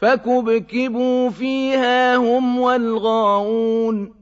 فكبكبوا فيها هم والغاوون